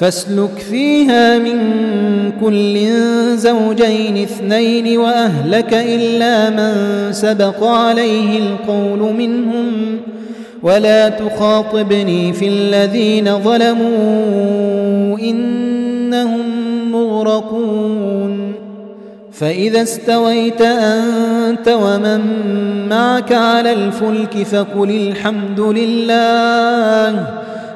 فاسلك فيها من كل زوجين اثنين وأهلك إلا من سبق عليه القول منهم ولا تخاطبني في الذين ظلموا إنهم مغرقون فإذا استويت أنت ومن معك على الفلك فقل الحمد لله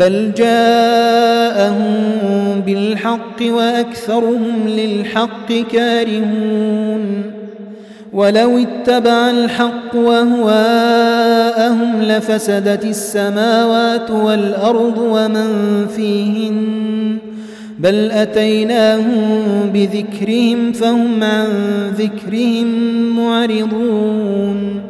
بل جاءهم بالحق وأكثرهم للحق كارهون ولو اتبع الحق وهواءهم لفسدت السماوات والأرض ومن فيهن بل أتيناهم بذكرهم فهم عن ذكرهم معرضون